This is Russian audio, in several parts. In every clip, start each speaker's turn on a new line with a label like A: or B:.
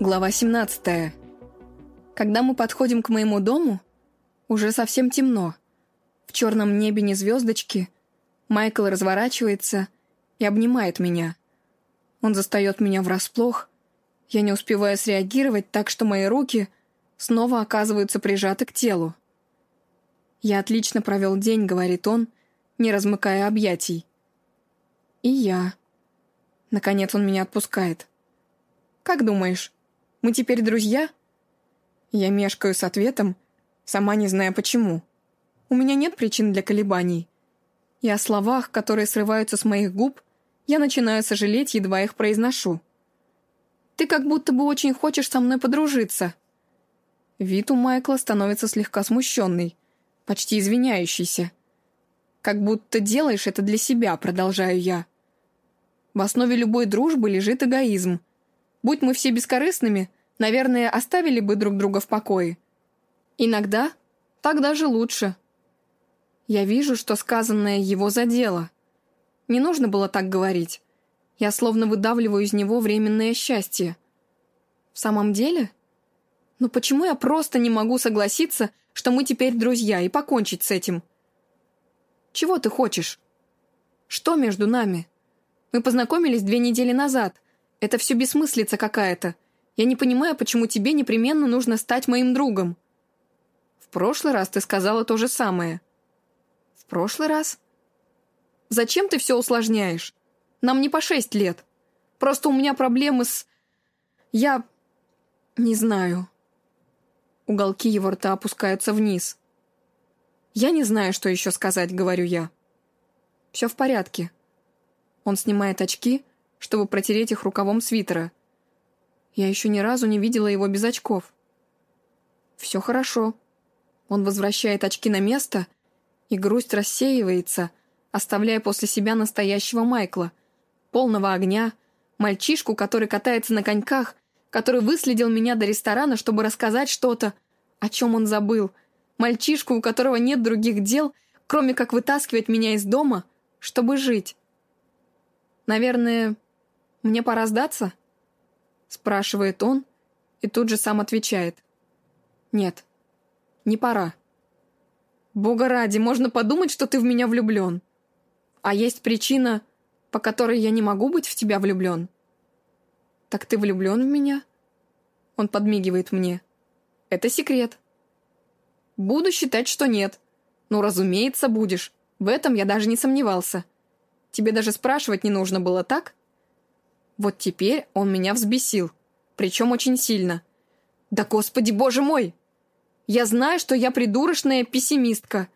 A: Глава 17. Когда мы подходим к моему дому, уже совсем темно. В черном небе не звездочки. Майкл разворачивается и обнимает меня. Он застает меня врасплох. Я не успеваю среагировать, так что мои руки снова оказываются прижаты к телу. «Я отлично провел день», — говорит он, не размыкая объятий. «И я». Наконец он меня отпускает. «Как думаешь, мы теперь друзья?» Я мешкаю с ответом, сама не зная почему. У меня нет причин для колебаний. И о словах, которые срываются с моих губ, я начинаю сожалеть, едва их произношу. «Ты как будто бы очень хочешь со мной подружиться». Вид у Майкла становится слегка смущенный, почти извиняющийся. «Как будто делаешь это для себя», — продолжаю я. В основе любой дружбы лежит эгоизм — Будь мы все бескорыстными, наверное, оставили бы друг друга в покое. Иногда так даже лучше. Я вижу, что сказанное его задело. Не нужно было так говорить. Я словно выдавливаю из него временное счастье. В самом деле? Но почему я просто не могу согласиться, что мы теперь друзья, и покончить с этим? Чего ты хочешь? Что между нами? Мы познакомились две недели назад — это все бессмыслица какая-то. Я не понимаю, почему тебе непременно нужно стать моим другом. В прошлый раз ты сказала то же самое. В прошлый раз? Зачем ты все усложняешь? Нам не по шесть лет. Просто у меня проблемы с... Я... не знаю. Уголки его рта опускаются вниз. Я не знаю, что еще сказать, говорю я. Все в порядке. Он снимает очки чтобы протереть их рукавом свитера. Я еще ни разу не видела его без очков. Все хорошо. Он возвращает очки на место, и грусть рассеивается, оставляя после себя настоящего Майкла, полного огня, мальчишку, который катается на коньках, который выследил меня до ресторана, чтобы рассказать что-то, о чем он забыл, мальчишку, у которого нет других дел, кроме как вытаскивать меня из дома, чтобы жить. Наверное, «Мне пора сдаться?» Спрашивает он и тут же сам отвечает. «Нет, не пора. Бога ради, можно подумать, что ты в меня влюблен. А есть причина, по которой я не могу быть в тебя влюблен. Так ты влюблен в меня?» Он подмигивает мне. «Это секрет». «Буду считать, что нет. Ну, разумеется, будешь. В этом я даже не сомневался. Тебе даже спрашивать не нужно было, так?» Вот теперь он меня взбесил, причем очень сильно. Да господи, боже мой! Я знаю, что я придурочная пессимистка,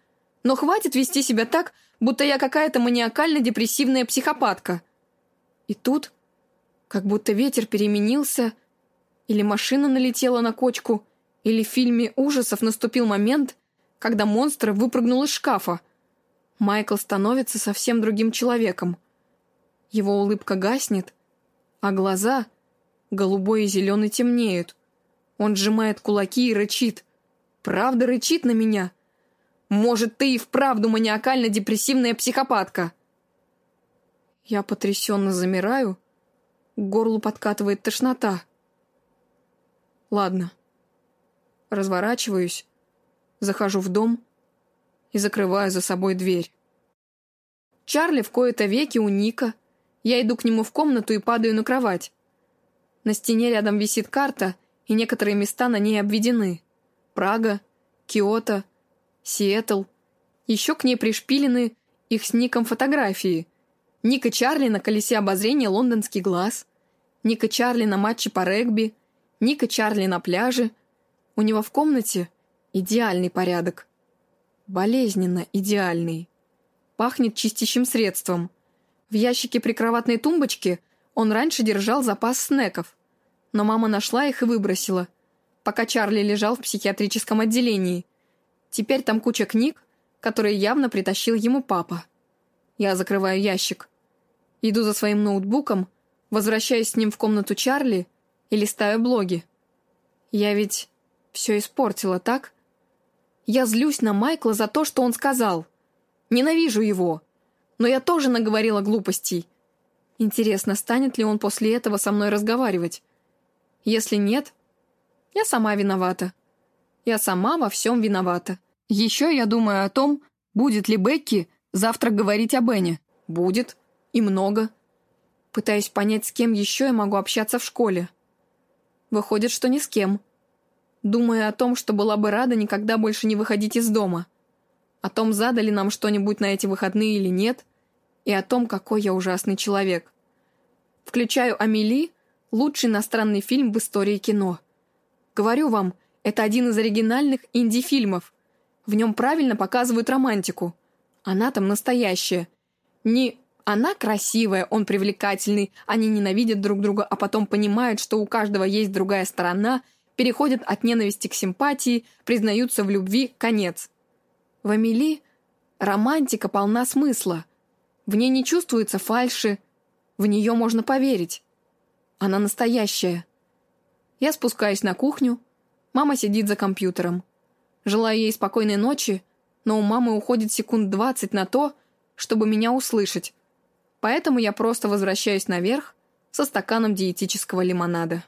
A: но хватит вести себя так, будто я какая-то маниакально-депрессивная психопатка. И тут, как будто ветер переменился, или машина налетела на кочку, или в фильме ужасов наступил момент, когда монстр выпрыгнул из шкафа. Майкл становится совсем другим человеком. Его улыбка гаснет, а глаза, голубой и зеленый, темнеют. Он сжимает кулаки и рычит. Правда рычит на меня? Может, ты и вправду маниакально-депрессивная психопатка? Я потрясенно замираю, к горлу подкатывает тошнота. Ладно. Разворачиваюсь, захожу в дом и закрываю за собой дверь. Чарли в кои-то веки у Ника — я иду к нему в комнату и падаю на кровать. На стене рядом висит карта, и некоторые места на ней обведены. Прага, Киото, Сиэтл. Еще к ней пришпилены их с Ником фотографии. Ник и Чарли на колесе обозрения «Лондонский глаз», Ник и Чарли на матче по регби, Ник и Чарли на пляже. У него в комнате идеальный порядок. Болезненно идеальный. Пахнет чистящим средством. В ящике прикроватной тумбочки он раньше держал запас снеков, но мама нашла их и выбросила, пока Чарли лежал в психиатрическом отделении. Теперь там куча книг, которые явно притащил ему папа. Я закрываю ящик. Иду за своим ноутбуком, возвращаюсь с ним в комнату Чарли и листаю блоги. Я ведь все испортила, так? Я злюсь на Майкла за то, что он сказал. Ненавижу его но я тоже наговорила глупостей. Интересно, станет ли он после этого со мной разговаривать? Если нет, я сама виновата. Я сама во всем виновата. Еще я думаю о том, будет ли Бекки завтра говорить о Бене. Будет. И много. Пытаюсь понять, с кем еще я могу общаться в школе. Выходит, что ни с кем. Думаю о том, что была бы рада никогда больше не выходить из дома. О том, задали нам что-нибудь на эти выходные или нет. И о том, какой я ужасный человек. Включаю «Амели», лучший иностранный фильм в истории кино. Говорю вам, это один из оригинальных инди-фильмов. В нем правильно показывают романтику. Она там настоящая. Не она красивая, он привлекательный, они ненавидят друг друга, а потом понимают, что у каждого есть другая сторона, переходят от ненависти к симпатии, признаются в любви, конец. В Амели романтика полна смысла. В ней не чувствуется фальши, в нее можно поверить. Она настоящая. Я спускаюсь на кухню, мама сидит за компьютером. Желаю ей спокойной ночи, но у мамы уходит секунд двадцать на то, чтобы меня услышать, поэтому я просто возвращаюсь наверх со стаканом диетического лимонада.